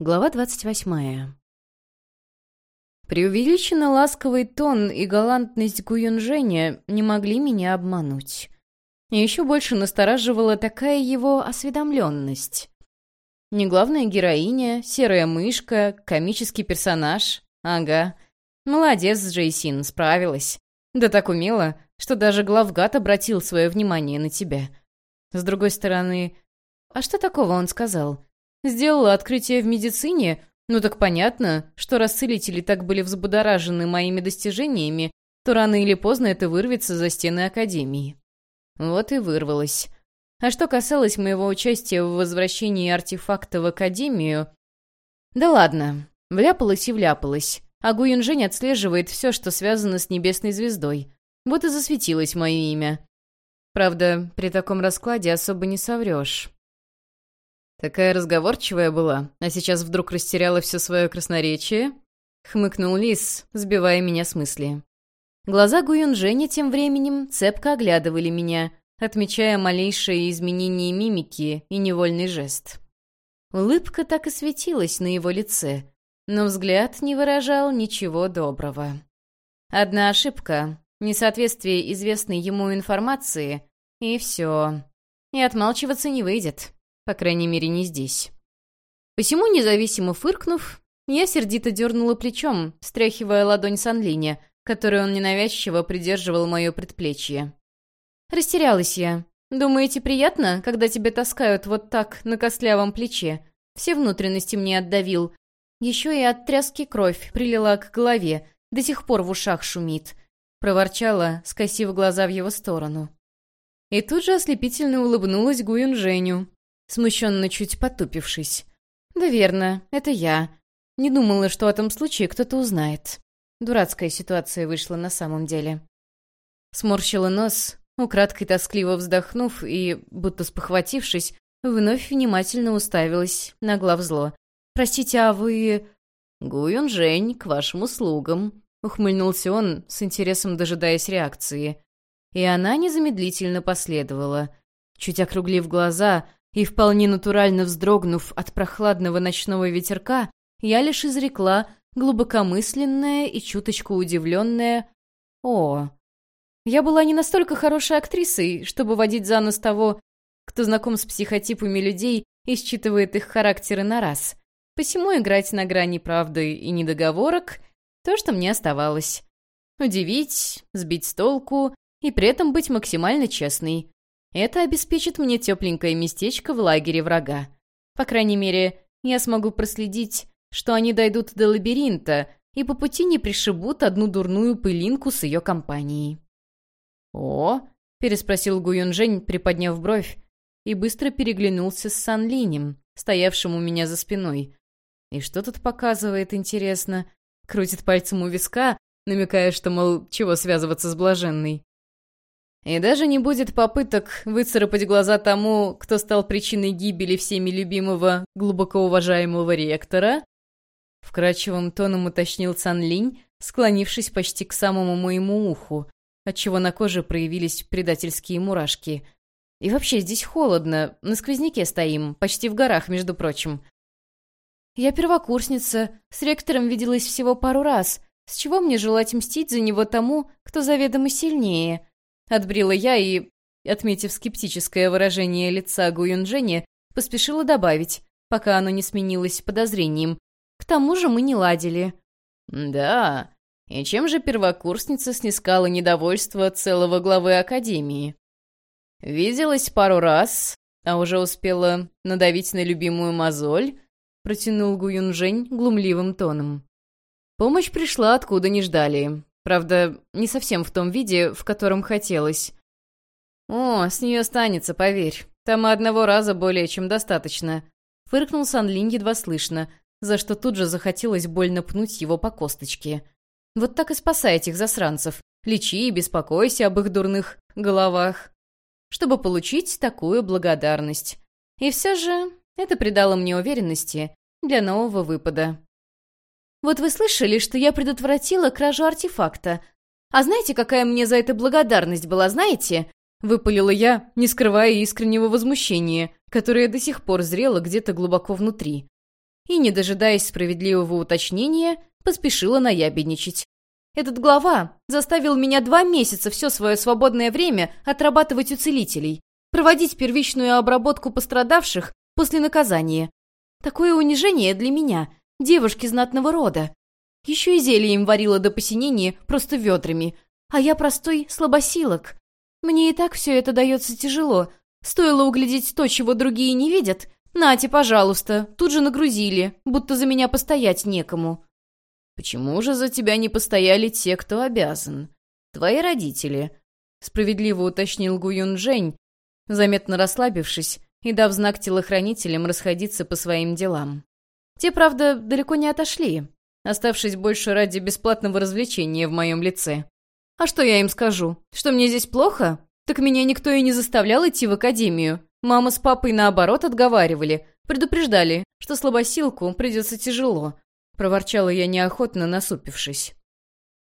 Глава двадцать восьмая. Преувеличенно ласковый тон и галантность Гуюнжэня не могли меня обмануть. И еще больше настораживала такая его осведомленность. Не главная героиня, серая мышка, комический персонаж. Ага. Молодец, Джейсин, справилась. Да так умело, что даже главгад обратил свое внимание на тебя. С другой стороны, а что такого он сказал? Сделала открытие в медицине? Ну так понятно, что раз целители так были взбудоражены моими достижениями, то рано или поздно это вырвется за стены Академии. Вот и вырвалось. А что касалось моего участия в возвращении артефакта в Академию... Да ладно, вляпалась и вляпалась. А Гуюнжень отслеживает все, что связано с Небесной Звездой. Вот и засветилось мое имя. Правда, при таком раскладе особо не соврешь. «Такая разговорчивая была, а сейчас вдруг растеряла все свое красноречие?» — хмыкнул Лис, сбивая меня с мысли. Глаза Гуюнжэня тем временем цепко оглядывали меня, отмечая малейшие изменения мимики и невольный жест. Улыбка так и светилась на его лице, но взгляд не выражал ничего доброго. Одна ошибка, несоответствие известной ему информации, и все. И отмалчиваться не выйдет. По крайней мере, не здесь. Посему, независимо фыркнув, я сердито дернула плечом, стряхивая ладонь Санлиня, которой он ненавязчиво придерживал мое предплечье. Растерялась я. Думаете, приятно, когда тебя таскают вот так на костлявом плече? Все внутренности мне отдавил. Еще и от тряски кровь прилила к голове, до сих пор в ушах шумит. Проворчала, скосив глаза в его сторону. И тут же ослепительно улыбнулась Гуюн Женю, смущенно чуть потупившись. «Да верно, это я. Не думала, что в этом случае кто-то узнает. Дурацкая ситуация вышла на самом деле». Сморщила нос, украдкой тоскливо вздохнув и, будто спохватившись, вновь внимательно уставилась на главзло. «Простите, а вы...» «Гуюн Жень, к вашим услугам», — ухмыльнулся он, с интересом дожидаясь реакции. И она незамедлительно последовала. Чуть округлив глаза, и, вполне натурально вздрогнув от прохладного ночного ветерка, я лишь изрекла глубокомысленное и чуточку удивленное «О». Я была не настолько хорошей актрисой, чтобы водить за нос того, кто знаком с психотипами людей и считывает их характеры на раз. Посему играть на грани правды и недоговорок — то, что мне оставалось. Удивить, сбить с толку и при этом быть максимально честной. Это обеспечит мне тепленькое местечко в лагере врага. По крайней мере, я смогу проследить, что они дойдут до лабиринта и по пути не пришибут одну дурную пылинку с ее компанией. «О!» — переспросил Гуюнжень, приподняв бровь, и быстро переглянулся с Сан Линем, стоявшим у меня за спиной. И что тут показывает, интересно? Крутит пальцем у виска, намекая, что, мол, чего связываться с блаженной. И даже не будет попыток выцарапать глаза тому, кто стал причиной гибели всеми любимого, глубоко уважаемого ректора? Вкрадчивым тоном уточнил Цан Линь, склонившись почти к самому моему уху, отчего на коже проявились предательские мурашки. И вообще здесь холодно, на сквозняке стоим, почти в горах, между прочим. Я первокурсница, с ректором виделась всего пару раз. С чего мне желать мстить за него тому, кто заведомо сильнее?» Отбрила я и, отметив скептическое выражение лица Гуюнджени, поспешила добавить, пока оно не сменилось подозрением. К тому же мы не ладили. «Да, и чем же первокурсница снискала недовольство целого главы Академии?» «Виделась пару раз, а уже успела надавить на любимую мозоль», протянул Гуюнжень глумливым тоном. Помощь пришла, откуда не ждали. Правда, не совсем в том виде, в котором хотелось. «О, с нее останется, поверь. Там одного раза более чем достаточно», — фыркнул Санлин едва слышно, за что тут же захотелось больно пнуть его по косточке. «Вот так и спасай этих засранцев. Лечи и беспокойся об их дурных головах, чтобы получить такую благодарность. И все же это придало мне уверенности для нового выпада». Вот вы слышали, что я предотвратила кражу артефакта. А знаете, какая мне за это благодарность была, знаете?» Выпалила я, не скрывая искреннего возмущения, которое до сих пор зрело где-то глубоко внутри. и, не дожидаясь справедливого уточнения, поспешила наябедничать. Этот глава заставил меня два месяца все свое свободное время отрабатывать у целителей, проводить первичную обработку пострадавших после наказания. Такое унижение для меня, девушки знатного рода. Еще и зелье им варила до посинения просто ведрами, а я простой слабосилок. Мне и так все это дается тяжело. Стоило углядеть то, чего другие не видят. Нате, пожалуйста, тут же нагрузили, будто за меня постоять некому. «Почему же за тебя не постояли те, кто обязан? Твои родители?» — справедливо уточнил Гуюн Жень, заметно расслабившись и дав знак телохранителям расходиться по своим делам. Те, правда, далеко не отошли, оставшись больше ради бесплатного развлечения в моем лице. А что я им скажу? Что мне здесь плохо? Так меня никто и не заставлял идти в академию. Мама с папой, наоборот, отговаривали, предупреждали, что слабосилку придется тяжело. Проворчала я неохотно, насупившись.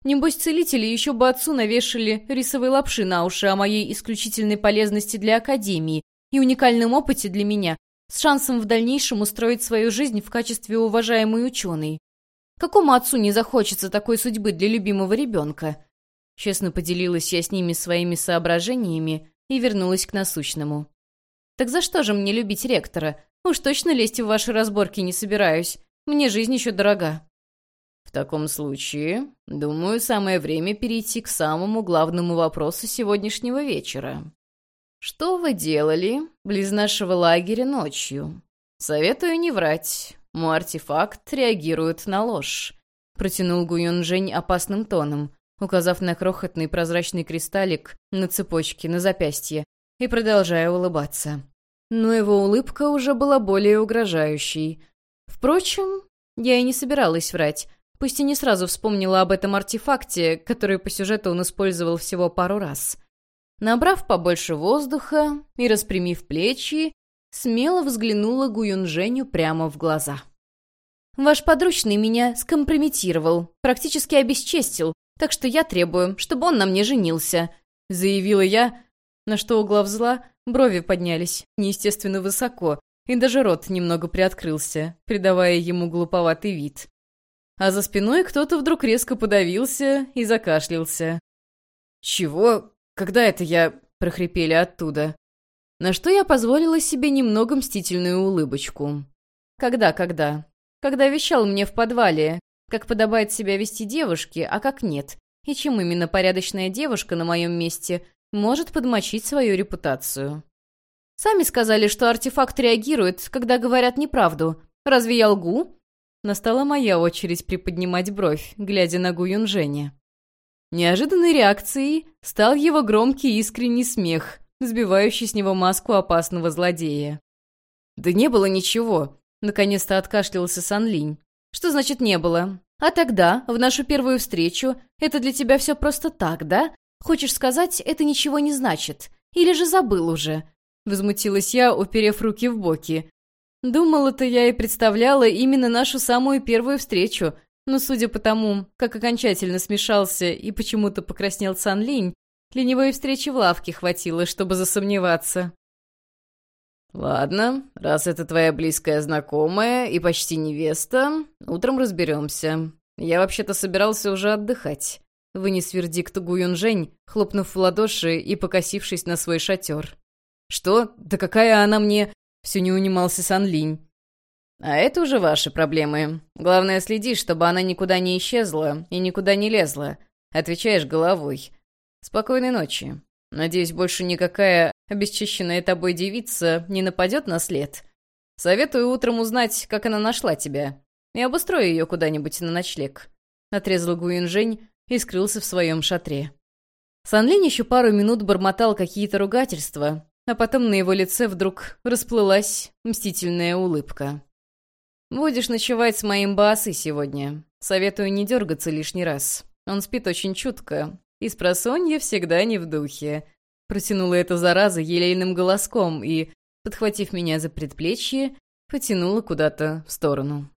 Небось, целители еще бы отцу навешали рисовой лапши на уши о моей исключительной полезности для Академии и уникальном опыте для меня, с шансом в дальнейшем устроить свою жизнь в качестве уважаемой ученой. Какому отцу не захочется такой судьбы для любимого ребенка? Честно поделилась я с ними своими соображениями и вернулась к насущному. «Так за что же мне любить ректора? Уж точно лезть в ваши разборки не собираюсь. Мне жизнь еще дорога». «В таком случае, думаю, самое время перейти к самому главному вопросу сегодняшнего вечера. Что вы делали близ нашего лагеря ночью? Советую не врать. Мой артефакт реагирует на ложь», — протянул Гуюн Жень опасным тоном, указав на крохотный прозрачный кристаллик на цепочке на запястье и продолжая улыбаться. Но его улыбка уже была более угрожающей. Впрочем, я и не собиралась врать, пусть и не сразу вспомнила об этом артефакте, который по сюжету он использовал всего пару раз. Набрав побольше воздуха и распрямив плечи, смело взглянула Гуюнженю прямо в глаза. «Ваш подручный меня скомпрометировал, практически обесчестил, так что я требую, чтобы он на мне женился», — заявила я, на что у глав брови поднялись неестественно высоко, и даже рот немного приоткрылся, придавая ему глуповатый вид. А за спиной кто-то вдруг резко подавился и закашлялся. «Чего? Когда это я?» — прохрипели оттуда. На что я позволила себе немного мстительную улыбочку. «Когда, когда?» «Когда вещал мне в подвале, как подобает себя вести девушке, а как нет, и чем именно порядочная девушка на моем месте может подмочить свою репутацию. Сами сказали, что артефакт реагирует, когда говорят неправду. Разве я лгу? Настала моя очередь приподнимать бровь, глядя на Гу Юнжэня. Неожиданной реакцией стал его громкий искренний смех, сбивающий с него маску опасного злодея. «Да не было ничего», — наконец-то откашлялся Сан Линь. «Что значит «не было»? А тогда, в нашу первую встречу, это для тебя все просто так, да? Хочешь сказать, это ничего не значит? Или же забыл уже?» Возмутилась я, уперев руки в боки. Думала-то я и представляла именно нашу самую первую встречу, но судя по тому, как окончательно смешался и почему-то покраснел Сан Линь, ленивой встречи в лавке хватило, чтобы засомневаться. «Ладно, раз это твоя близкая знакомая и почти невеста, утром разберемся. Я вообще-то собирался уже отдыхать», — вынес вердикт Гуюн Жень, хлопнув в ладоши и покосившись на свой шатер. «Что? Да какая она мне...» — все не унимался Сан Линь. «А это уже ваши проблемы. Главное, следи, чтобы она никуда не исчезла и никуда не лезла. Отвечаешь головой. Спокойной ночи. Надеюсь, больше никакая обесчищенная тобой девица не нападет на след. Советую утром узнать, как она нашла тебя, и обустрою ее куда-нибудь на ночлег». Отрезал Гуинжень и скрылся в своем шатре. Санлин еще пару минут бормотал какие-то ругательства, а потом на его лице вдруг расплылась мстительная улыбка. «Будешь ночевать с моим Баасы сегодня. Советую не дергаться лишний раз. Он спит очень чутко, и с просонья всегда не в духе. Протянула эта зараза елейным голоском и, подхватив меня за предплечье, потянула куда-то в сторону.